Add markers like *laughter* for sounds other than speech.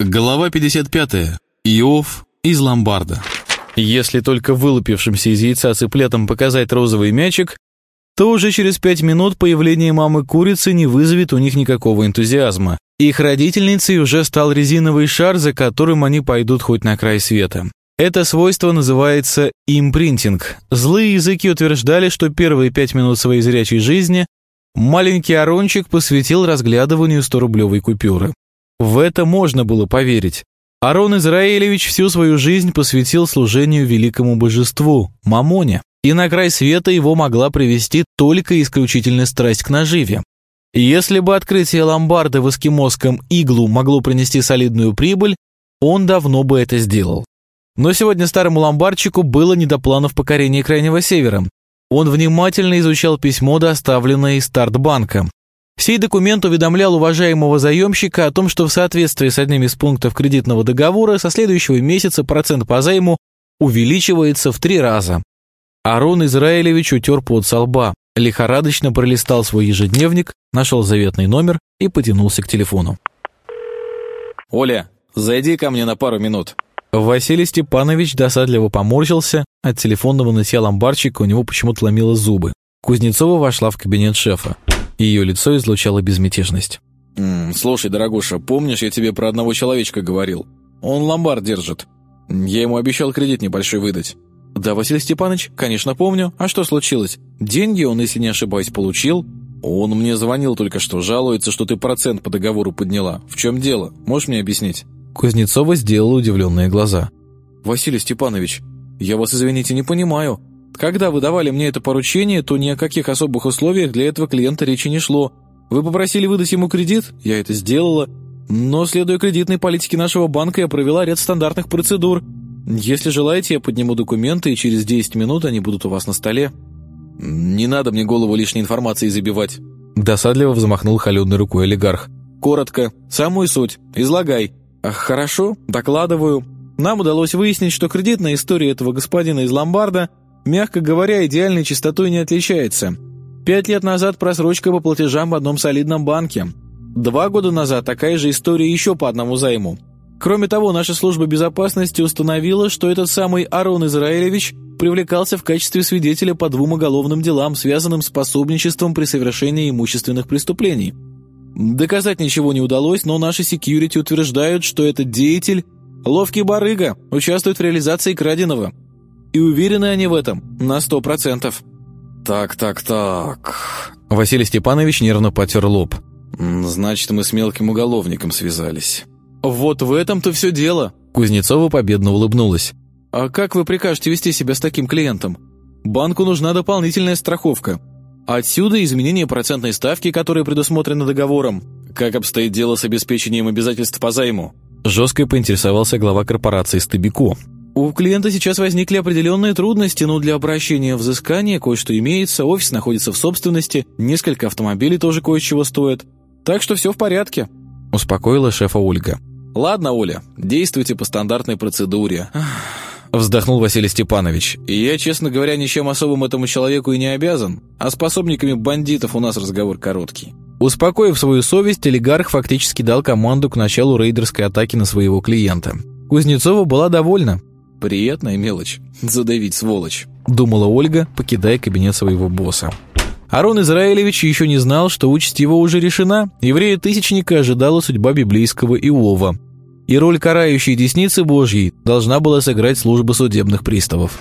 Глава 55. Иов из ломбарда. Если только вылупившимся из яйца цыплятам показать розовый мячик, то уже через пять минут появление мамы-курицы не вызовет у них никакого энтузиазма. Их родительницей уже стал резиновый шар, за которым они пойдут хоть на край света. Это свойство называется импринтинг. Злые языки утверждали, что первые пять минут своей зрячей жизни маленький Арончик посвятил разглядыванию 100-рублевой купюры. В это можно было поверить. Арон Израилевич всю свою жизнь посвятил служению великому божеству, Мамоне, и на край света его могла привести только исключительная страсть к наживе. Если бы открытие ломбарда в эскимосском иглу могло принести солидную прибыль, он давно бы это сделал. Но сегодня старому ломбардчику было не до планов покорения Крайнего Севера. Он внимательно изучал письмо, доставленное из Стартбанка. Сей документ уведомлял уважаемого заемщика о том, что в соответствии с одним из пунктов кредитного договора со следующего месяца процент по займу увеличивается в три раза. Арон Израилевич утер под со лба, лихорадочно пролистал свой ежедневник, нашел заветный номер и потянулся к телефону. «Оля, зайди ко мне на пару минут». Василий Степанович досадливо поморщился, от телефонного нытья ломбарчика у него почему-то ломило зубы. Кузнецова вошла в кабинет шефа. Ее лицо излучало безмятежность. «Слушай, дорогуша, помнишь, я тебе про одного человечка говорил? Он ломбард держит. Я ему обещал кредит небольшой выдать». «Да, Василий Степанович, конечно, помню. А что случилось? Деньги он, если не ошибаюсь, получил?» «Он мне звонил только что, жалуется, что ты процент по договору подняла. В чем дело? Можешь мне объяснить?» Кузнецова сделала удивленные глаза. «Василий Степанович, я вас, извините, не понимаю. Когда вы давали мне это поручение, то ни о каких особых условиях для этого клиента речи не шло. Вы попросили выдать ему кредит, я это сделала. Но, следуя кредитной политике нашего банка, я провела ряд стандартных процедур. Если желаете, я подниму документы, и через 10 минут они будут у вас на столе. Не надо мне голову лишней информации забивать. Досадливо взмахнул холеной рукой олигарх. Коротко, самую суть, излагай. Хорошо, докладываю. Нам удалось выяснить, что кредитная история этого господина из ломбарда мягко говоря, идеальной чистотой не отличается. Пять лет назад просрочка по платежам в одном солидном банке. Два года назад такая же история еще по одному займу. Кроме того, наша служба безопасности установила, что этот самый Арон Израилевич привлекался в качестве свидетеля по двум уголовным делам, связанным с пособничеством при совершении имущественных преступлений. Доказать ничего не удалось, но наши секьюрити утверждают, что этот деятель – ловкий барыга, участвует в реализации краденого – и уверены они в этом на сто процентов. «Так, так, так...» Василий Степанович нервно потер лоб. «Значит, мы с мелким уголовником связались». «Вот в этом-то все дело!» Кузнецова победно улыбнулась. «А как вы прикажете вести себя с таким клиентом? Банку нужна дополнительная страховка. Отсюда изменение процентной ставки, которая предусмотрена договором. Как обстоит дело с обеспечением обязательств по займу?» Жестко поинтересовался глава корпорации Стабико. У клиента сейчас возникли определенные трудности, но для обращения взыскания кое-что имеется, офис находится в собственности, несколько автомобилей тоже кое-чего стоят. Так что все в порядке», — успокоила шефа Ольга. «Ладно, Оля, действуйте по стандартной процедуре». Вздохнул Василий Степанович. «Я, честно говоря, ничем особым этому человеку и не обязан, а с пособниками бандитов у нас разговор короткий». Успокоив свою совесть, олигарх фактически дал команду к началу рейдерской атаки на своего клиента. Кузнецова была довольна. Приятная мелочь. *laughs* Задавить сволочь. Думала Ольга, покидая кабинет своего босса. Арон Израилевич еще не знал, что участь его уже решена. Еврея-тысячника ожидала судьба библейского Иова. И роль карающей десницы Божьей должна была сыграть служба судебных приставов.